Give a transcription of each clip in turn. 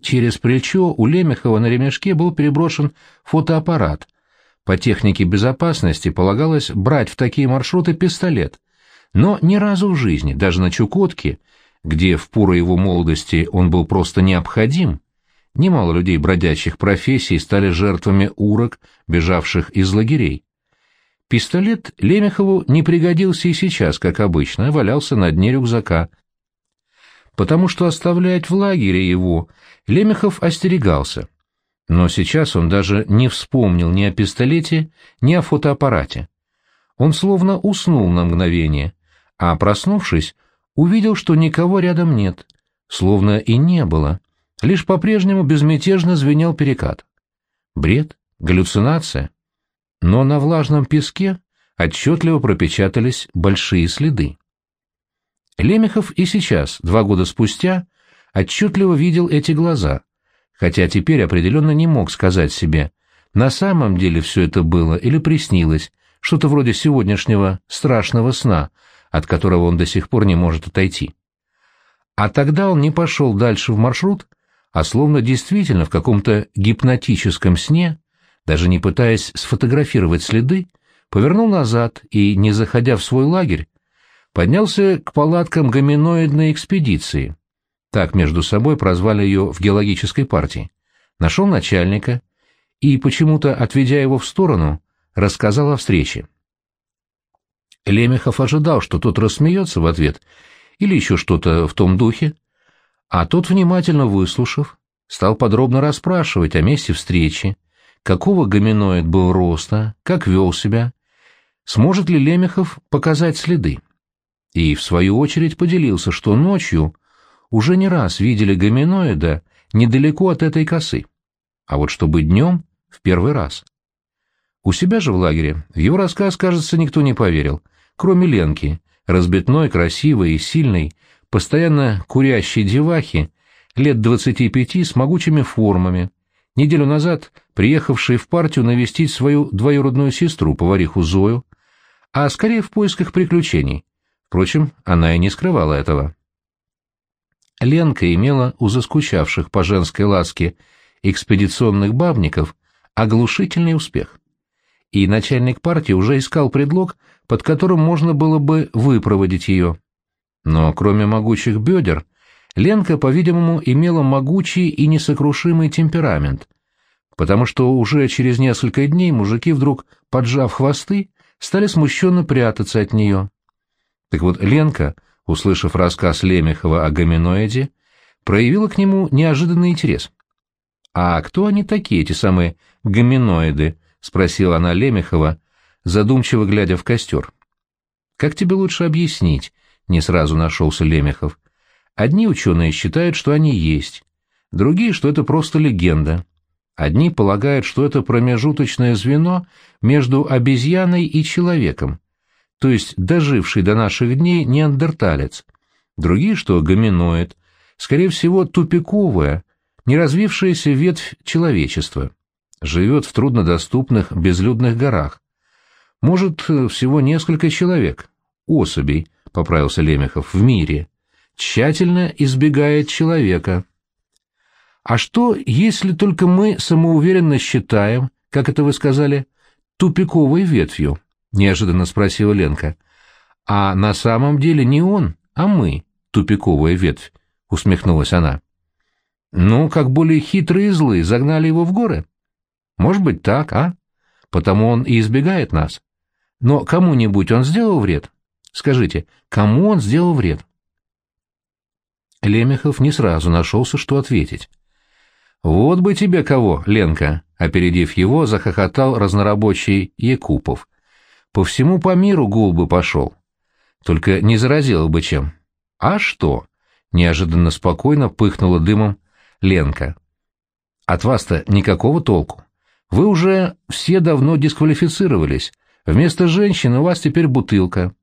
Через плечо у Лемехова на ремешке был переброшен фотоаппарат. По технике безопасности полагалось брать в такие маршруты пистолет. Но ни разу в жизни, даже на Чукотке, где в пору его молодости он был просто необходим, немало людей бродячих профессий стали жертвами урок, бежавших из лагерей. Пистолет Лемехову не пригодился и сейчас, как обычно, валялся на дне рюкзака. Потому что оставлять в лагере его Лемехов остерегался. Но сейчас он даже не вспомнил ни о пистолете, ни о фотоаппарате. Он словно уснул на мгновение, а, проснувшись, увидел, что никого рядом нет, словно и не было, лишь по-прежнему безмятежно звенел перекат. Бред? Галлюцинация? но на влажном песке отчетливо пропечатались большие следы. Лемехов и сейчас, два года спустя, отчетливо видел эти глаза, хотя теперь определенно не мог сказать себе, на самом деле все это было или приснилось, что-то вроде сегодняшнего страшного сна, от которого он до сих пор не может отойти. А тогда он не пошел дальше в маршрут, а словно действительно в каком-то гипнотическом сне даже не пытаясь сфотографировать следы, повернул назад и, не заходя в свой лагерь, поднялся к палаткам гоминоидной экспедиции. Так между собой прозвали ее в геологической партии. Нашел начальника и, почему-то отведя его в сторону, рассказал о встрече. Лемехов ожидал, что тот рассмеется в ответ или еще что-то в том духе, а тот, внимательно выслушав, стал подробно расспрашивать о месте встречи, какого гоминоид был роста, как вел себя, сможет ли Лемехов показать следы. И, в свою очередь, поделился, что ночью уже не раз видели гоминоида недалеко от этой косы, а вот чтобы днем — в первый раз. У себя же в лагере в его рассказ, кажется, никто не поверил, кроме Ленки, разбитной, красивой и сильной, постоянно курящей девахи, лет двадцати пяти с могучими формами, неделю назад приехавшей в партию навестить свою двоюродную сестру, повариху Зою, а скорее в поисках приключений. Впрочем, она и не скрывала этого. Ленка имела у заскучавших по женской ласке экспедиционных бабников оглушительный успех. И начальник партии уже искал предлог, под которым можно было бы выпроводить ее. Но кроме могучих бедер, Ленка, по-видимому, имела могучий и несокрушимый темперамент, потому что уже через несколько дней мужики, вдруг поджав хвосты, стали смущенно прятаться от нее. Так вот, Ленка, услышав рассказ Лемехова о гоминоиде, проявила к нему неожиданный интерес. «А кто они такие, эти самые гоминоиды?» — спросила она Лемехова, задумчиво глядя в костер. «Как тебе лучше объяснить?» — не сразу нашелся Лемехов. Одни ученые считают, что они есть, другие, что это просто легенда. Одни полагают, что это промежуточное звено между обезьяной и человеком, то есть доживший до наших дней неандерталец. Другие, что гоминоид, скорее всего, тупиковая, неразвившаяся ветвь человечества. Живет в труднодоступных безлюдных горах. Может, всего несколько человек, особей, поправился Лемехов, в мире тщательно избегает человека. А что, если только мы самоуверенно считаем, как это вы сказали, тупиковой ветвью? Неожиданно спросила Ленка. А на самом деле не он, а мы, тупиковая ветвь, усмехнулась она. Ну, как более хитрые и злые загнали его в горы? Может быть так, а? Потому он и избегает нас. Но кому-нибудь он сделал вред? Скажите, кому он сделал вред? Лемехов не сразу нашелся, что ответить. «Вот бы тебе кого, Ленка!» — опередив его, захохотал разнорабочий Якупов. «По всему по миру гул бы пошел. Только не заразил бы чем». «А что?» — неожиданно спокойно пыхнула дымом Ленка. «От вас-то никакого толку. Вы уже все давно дисквалифицировались. Вместо женщины у вас теперь бутылка.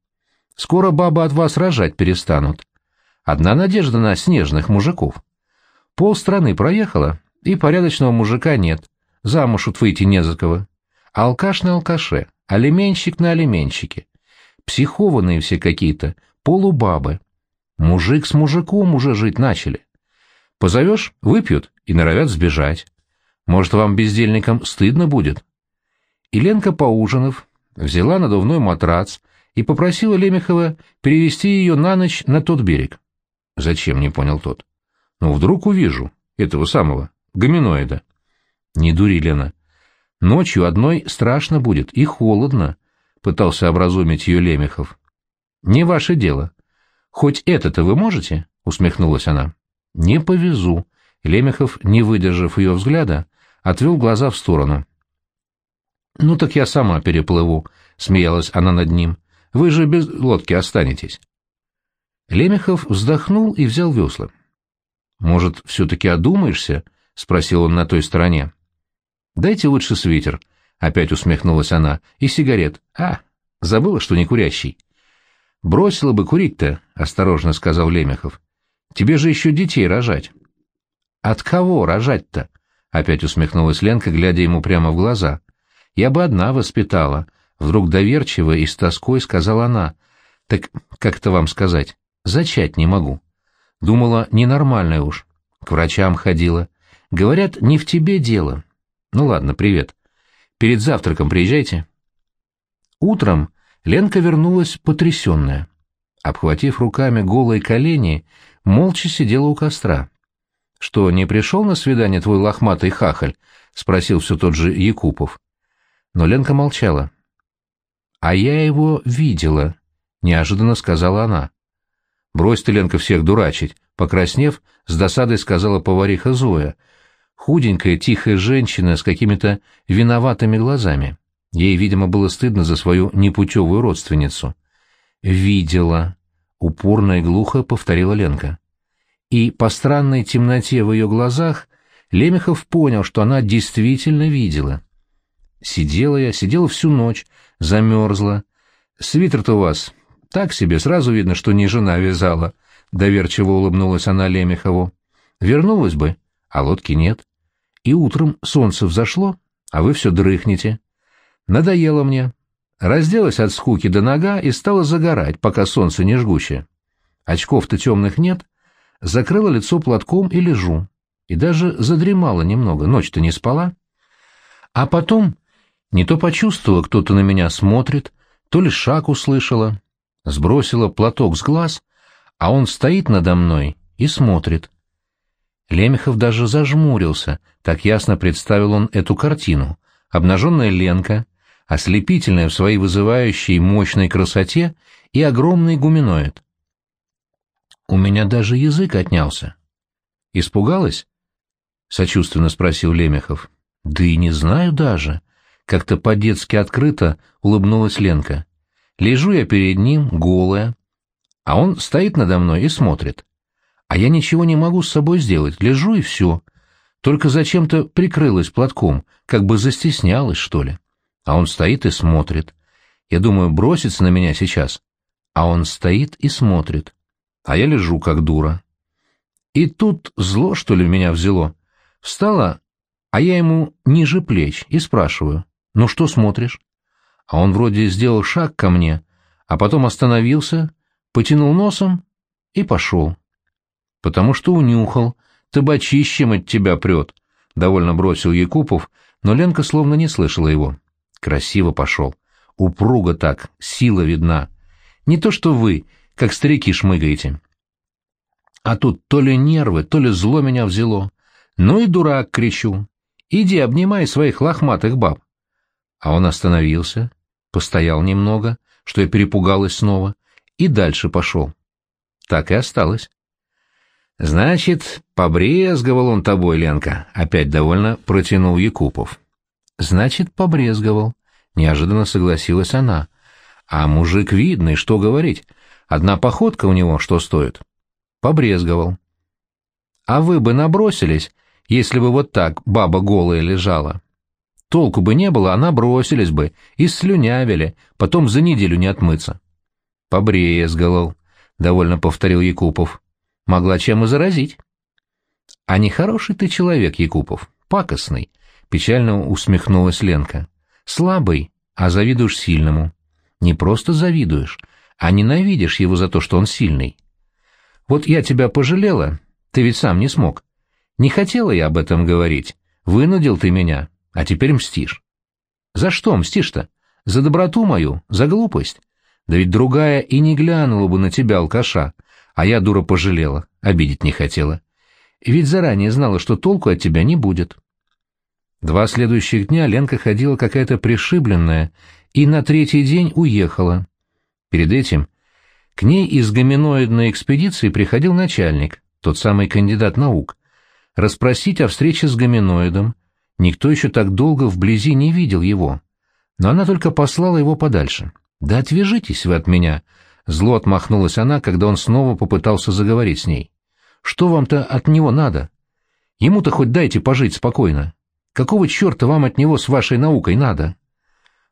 Скоро бабы от вас рожать перестанут. Одна надежда на снежных мужиков. Пол страны проехала, и порядочного мужика нет. Замуж вот выйти не за кого. Алкаш на алкаше, алименщик на алименщике. Психованные все какие-то, полубабы. Мужик с мужиком уже жить начали. Позовешь — выпьют и норовят сбежать. Может, вам, бездельникам, стыдно будет?» И Ленка, поужинав, взяла надувной матрац и попросила Лемехова перевести ее на ночь на тот берег. «Зачем?» — не понял тот. «Ну, вдруг увижу этого самого, гоминоида». «Не дури, Лена. Ночью одной страшно будет и холодно», — пытался образумить ее Лемехов. «Не ваше дело. Хоть это-то вы можете?» — усмехнулась она. «Не повезу». Лемехов, не выдержав ее взгляда, отвел глаза в сторону. «Ну так я сама переплыву», — смеялась она над ним. «Вы же без лодки останетесь». Лемехов вздохнул и взял весла. «Может, все-таки одумаешься?» — спросил он на той стороне. «Дайте лучше свитер», — опять усмехнулась она, — «и сигарет. А, забыла, что не курящий». «Бросила бы курить-то», — осторожно сказал Лемехов. «Тебе же еще детей рожать». «От кого рожать-то?» — опять усмехнулась Ленка, глядя ему прямо в глаза. «Я бы одна воспитала», — вдруг доверчиво и с тоской сказала она. «Так как это вам сказать? Зачать не могу». Думала, ненормальная уж. К врачам ходила. Говорят, не в тебе дело. Ну ладно, привет. Перед завтраком приезжайте. Утром Ленка вернулась потрясенная. Обхватив руками голые колени, молча сидела у костра. — Что, не пришел на свидание твой лохматый хахаль? — спросил все тот же Якупов. Но Ленка молчала. — А я его видела, — неожиданно сказала она. — Брось ты, Ленка, всех дурачить, — покраснев, с досадой сказала повариха Зоя. Худенькая, тихая женщина с какими-то виноватыми глазами. Ей, видимо, было стыдно за свою непутевую родственницу. «Видела», — упорно и глухо повторила Ленка. И по странной темноте в ее глазах Лемехов понял, что она действительно видела. Сидела я, сидела всю ночь, замерзла. Свитер-то у вас так себе, сразу видно, что не жена вязала. Доверчиво улыбнулась она Лемехову. Вернулась бы, а лодки нет. И утром солнце взошло, а вы все дрыхнете. Надоело мне. Разделась от скуки до нога и стала загорать, пока солнце не жгучее. Очков-то темных нет. Закрыла лицо платком и лежу. И даже задремала немного, ночь-то не спала. А потом не то почувствовала, кто-то на меня смотрит, то ли шаг услышала. Сбросила платок с глаз, а он стоит надо мной и смотрит. Лемехов даже зажмурился, так ясно представил он эту картину. Обнаженная Ленка, ослепительная в своей вызывающей мощной красоте и огромный гуминоид. У меня даже язык отнялся. «Испугалась?» — сочувственно спросил Лемехов. «Да и не знаю даже». Как-то по-детски открыто улыбнулась Ленка. Лежу я перед ним, голая, а он стоит надо мной и смотрит. А я ничего не могу с собой сделать, лежу и все. Только зачем-то прикрылась платком, как бы застеснялась, что ли. А он стоит и смотрит. Я думаю, бросится на меня сейчас. А он стоит и смотрит. А я лежу, как дура. И тут зло, что ли, меня взяло. Встала, а я ему ниже плеч и спрашиваю, ну что смотришь? А он вроде сделал шаг ко мне, а потом остановился, потянул носом и пошел потому что унюхал, табачищем от тебя прет, — довольно бросил Якупов, но Ленка словно не слышала его. Красиво пошел. Упруго так, сила видна. Не то что вы, как старики шмыгаете. А тут то ли нервы, то ли зло меня взяло. Ну и дурак, кричу. Иди обнимай своих лохматых баб. А он остановился, постоял немного, что я перепугалась снова, и дальше пошел. Так и осталось. «Значит, побрезговал он тобой, Ленка», — опять довольно протянул Якупов. «Значит, побрезговал», — неожиданно согласилась она. «А мужик видный, что говорить. Одна походка у него что стоит?» «Побрезговал». «А вы бы набросились, если бы вот так баба голая лежала?» Толку бы не было, она бросились бы и слюнявили, потом за неделю не отмыться. — Побрезговал, — довольно повторил Якупов. Могла чем и заразить. — А нехороший ты человек, Якупов, пакостный, — печально усмехнулась Ленка. — Слабый, а завидуешь сильному. Не просто завидуешь, а ненавидишь его за то, что он сильный. Вот я тебя пожалела, ты ведь сам не смог. Не хотела я об этом говорить. Вынудил ты меня, а теперь мстишь. За что мстишь-то? За доброту мою? За глупость? Да ведь другая и не глянула бы на тебя, алкаша, а я, дура, пожалела, обидеть не хотела. Ведь заранее знала, что толку от тебя не будет. Два следующих дня Ленка ходила какая-то пришибленная и на третий день уехала. Перед этим к ней из гоминоидной экспедиции приходил начальник, тот самый кандидат наук, расспросить о встрече с гоминоидом. Никто еще так долго вблизи не видел его. Но она только послала его подальше. «Да отвяжитесь вы от меня!» Зло отмахнулась она, когда он снова попытался заговорить с ней. «Что вам-то от него надо? Ему-то хоть дайте пожить спокойно. Какого черта вам от него с вашей наукой надо?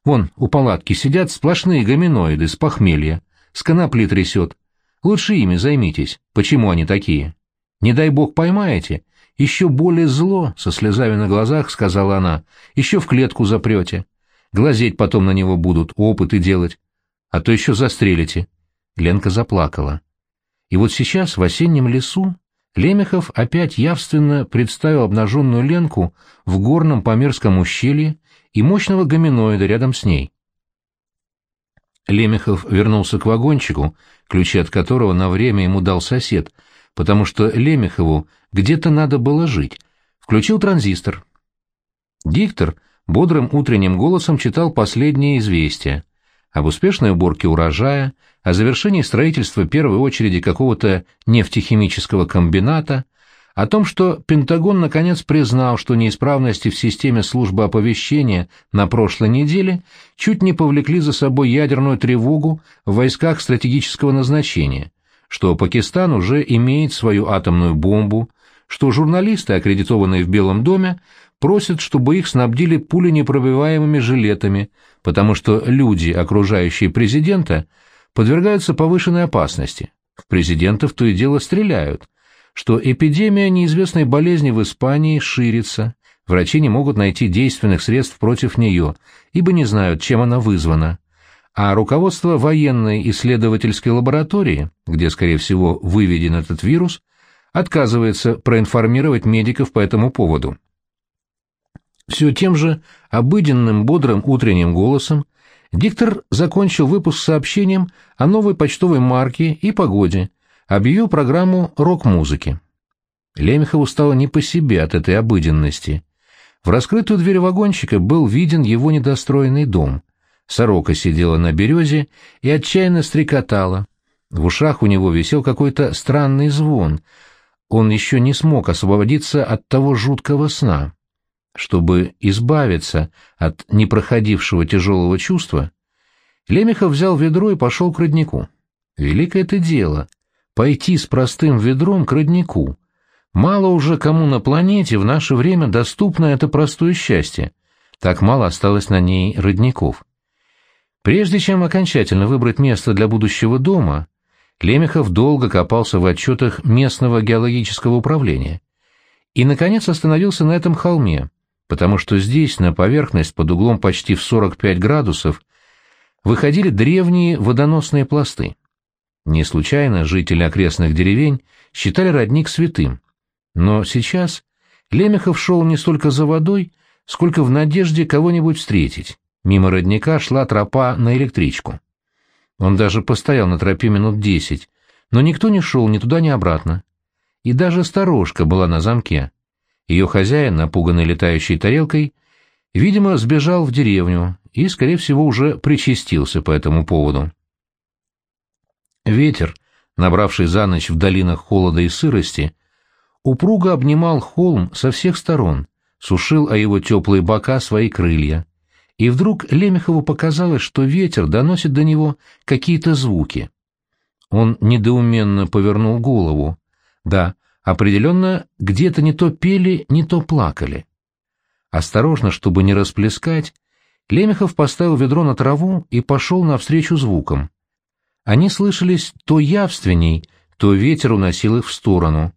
Вон, у палатки сидят сплошные гоминоиды с похмелья с конопли трясет. Лучше ими займитесь. Почему они такие? Не дай бог поймаете. Еще более зло, со слезами на глазах, сказала она. Еще в клетку запрете. Глазеть потом на него будут, опыты делать. А то еще застрелите. Ленка заплакала. И вот сейчас, в осеннем лесу, Лемехов опять явственно представил обнаженную Ленку в горном Памирском ущелье и мощного гоминоида рядом с ней. Лемехов вернулся к вагончику, ключи от которого на время ему дал сосед, потому что Лемехову где-то надо было жить. Включил транзистор. Диктор бодрым утренним голосом читал последние известия об успешной уборке урожая, о завершении строительства первой очереди какого-то нефтехимического комбината, о том, что Пентагон наконец признал, что неисправности в системе службы оповещения на прошлой неделе чуть не повлекли за собой ядерную тревогу в войсках стратегического назначения, что Пакистан уже имеет свою атомную бомбу, что журналисты, аккредитованные в Белом доме, просят, чтобы их снабдили пуленепробиваемыми жилетами, потому что люди, окружающие президента, подвергаются повышенной опасности. В президентов то и дело стреляют, что эпидемия неизвестной болезни в Испании ширится, врачи не могут найти действенных средств против нее, ибо не знают, чем она вызвана. А руководство военной исследовательской лаборатории, где, скорее всего, выведен этот вирус, отказывается проинформировать медиков по этому поводу. Все тем же обыденным бодрым утренним голосом диктор закончил выпуск сообщением о новой почтовой марке и погоде, объявил программу рок-музыки. Лемехову стало не по себе от этой обыденности. В раскрытую дверь вагончика был виден его недостроенный дом. Сорока сидела на березе и отчаянно стрекотала. В ушах у него висел какой-то странный звон. Он еще не смог освободиться от того жуткого сна. Чтобы избавиться от непроходившего тяжелого чувства, Лемехов взял ведро и пошел к роднику. Великое это дело пойти с простым ведром к роднику. Мало уже кому на планете в наше время доступно это простое счастье. Так мало осталось на ней родников. Прежде чем окончательно выбрать место для будущего дома, Лемехов долго копался в отчетах местного геологического управления и, наконец, остановился на этом холме, потому что здесь, на поверхность под углом почти в 45 градусов, выходили древние водоносные пласты. Не случайно жители окрестных деревень считали родник святым. Но сейчас Лемехов шел не столько за водой, сколько в надежде кого-нибудь встретить. Мимо родника шла тропа на электричку. Он даже постоял на тропе минут десять, но никто не шел ни туда, ни обратно. И даже сторожка была на замке. Ее хозяин, напуганный летающей тарелкой, видимо, сбежал в деревню и, скорее всего, уже причастился по этому поводу. Ветер, набравший за ночь в долинах холода и сырости, упруго обнимал холм со всех сторон, сушил о его теплые бока свои крылья. И вдруг Лемехову показалось, что ветер доносит до него какие-то звуки. Он недоуменно повернул голову. Да, определенно, где-то не то пели, не то плакали. Осторожно, чтобы не расплескать, Лемехов поставил ведро на траву и пошел навстречу звукам. Они слышались то явственней, то ветер уносил их в сторону.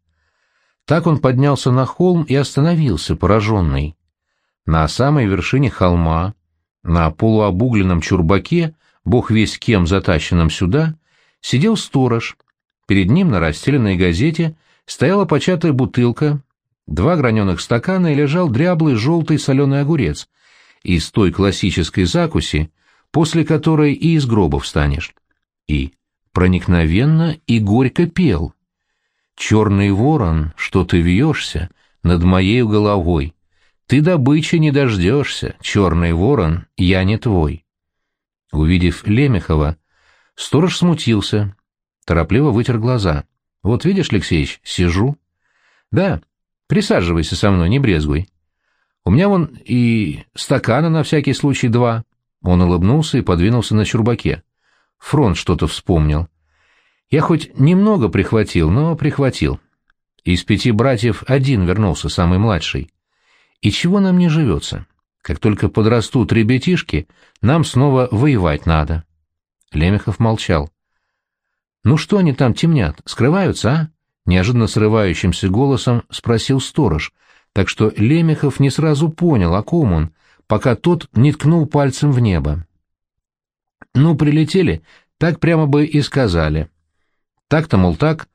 Так он поднялся на холм и остановился, пораженный. На самой вершине холма, на полуобугленном чурбаке, бог весь кем затащенном сюда, сидел сторож. Перед ним на расстеленной газете стояла початая бутылка, два граненых стакана и лежал дряблый желтый соленый огурец из той классической закуси, после которой и из гроба встанешь. И проникновенно и горько пел. «Черный ворон, что ты вьешься над моей головой, ты добычи не дождешься, черный ворон, я не твой». Увидев Лемехова, сторож смутился, торопливо вытер глаза. «Вот видишь, Алексеич, сижу». «Да, присаживайся со мной, не брезгуй. У меня вон и стакана на всякий случай два». Он улыбнулся и подвинулся на чурбаке. Фронт что-то вспомнил. Я хоть немного прихватил, но прихватил. Из пяти братьев один вернулся, самый младший. И чего нам не живется? Как только подрастут ребятишки, нам снова воевать надо. Лемехов молчал. «Ну что они там темнят? Скрываются, а?» Неожиданно срывающимся голосом спросил сторож, так что Лемехов не сразу понял, о ком он, пока тот не ткнул пальцем в небо. «Ну, прилетели, так прямо бы и сказали. Так-то, мол, так.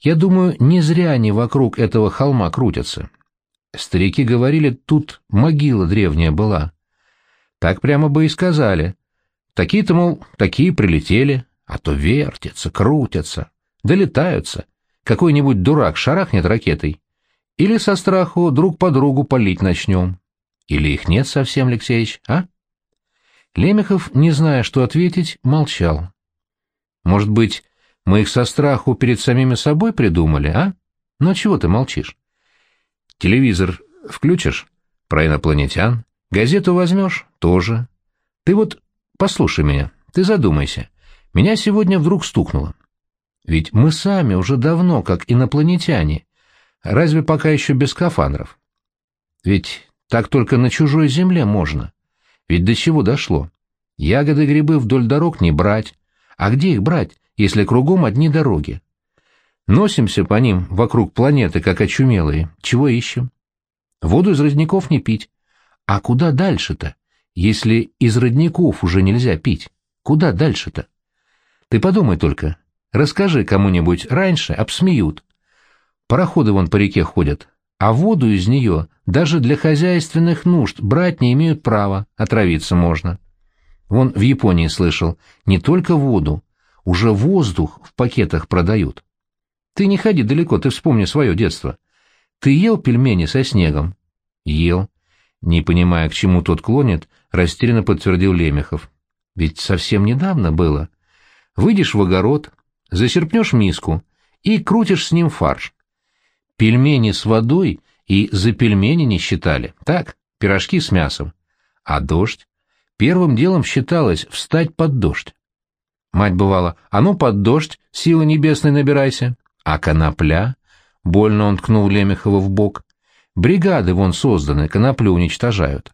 Я думаю, не зря они вокруг этого холма крутятся. Старики говорили, тут могила древняя была. Так прямо бы и сказали. Такие-то, мол, такие прилетели, а то вертятся, крутятся, долетаются. Какой-нибудь дурак шарахнет ракетой. Или со страху друг по другу палить начнем. Или их нет совсем, Алексеевич, а? Лемехов, не зная, что ответить, молчал. Может быть, мы их со страху перед самими собой придумали, а? Ну чего ты молчишь? Телевизор включишь? Про инопланетян. Газету возьмешь? Тоже. Ты вот послушай меня, ты задумайся. Меня сегодня вдруг стукнуло. Ведь мы сами уже давно как инопланетяне. Разве пока еще без скафандров? Ведь так только на чужой земле можно. Ведь до чего дошло? Ягоды грибы вдоль дорог не брать. А где их брать? если кругом одни дороги? Носимся по ним вокруг планеты, как очумелые. Чего ищем? Воду из родников не пить. А куда дальше-то, если из родников уже нельзя пить? Куда дальше-то? Ты подумай только. Расскажи кому-нибудь раньше, обсмеют. Пароходы вон по реке ходят, а воду из нее даже для хозяйственных нужд брать не имеют права, отравиться можно. Вон в Японии слышал, не только воду, уже воздух в пакетах продают. Ты не ходи далеко, ты вспомни свое детство. Ты ел пельмени со снегом? Ел. Не понимая, к чему тот клонит, растерянно подтвердил Лемехов. Ведь совсем недавно было. Выйдешь в огород, зачерпнешь миску и крутишь с ним фарш. Пельмени с водой и за пельмени не считали. Так, пирожки с мясом. А дождь? Первым делом считалось встать под дождь. Мать бывала, а ну под дождь, силы небесной набирайся. А конопля? Больно он ткнул Лемехова в бок. Бригады вон созданы, коноплю уничтожают.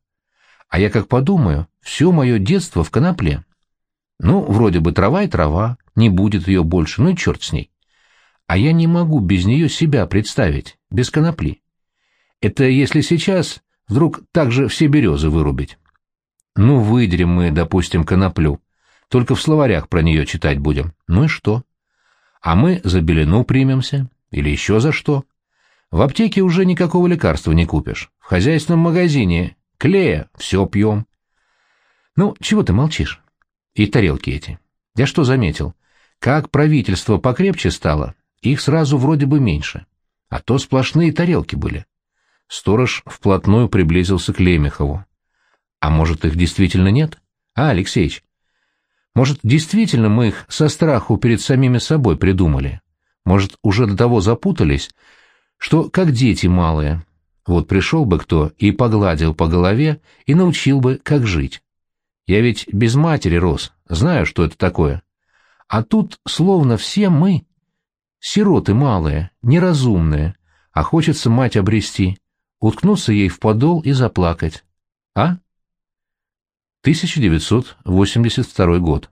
А я как подумаю, все мое детство в конопле. Ну, вроде бы трава и трава, не будет ее больше, ну и черт с ней. А я не могу без нее себя представить, без конопли. Это если сейчас вдруг так же все березы вырубить. Ну, выдрем мы, допустим, коноплю. Только в словарях про нее читать будем. Ну и что? А мы за белину примемся. Или еще за что? В аптеке уже никакого лекарства не купишь. В хозяйственном магазине клея все пьем. Ну, чего ты молчишь? И тарелки эти. Я что заметил? Как правительство покрепче стало, их сразу вроде бы меньше. А то сплошные тарелки были. Сторож вплотную приблизился к Лемехову. А может, их действительно нет? А, Алексеич, может, действительно мы их со страху перед самими собой придумали? Может, уже до того запутались, что как дети малые. Вот пришел бы кто и погладил по голове и научил бы, как жить. Я ведь без матери рос, знаю, что это такое. А тут словно все мы, сироты малые, неразумные, а хочется мать обрести, уткнуться ей в подол и заплакать. А? 1982 год.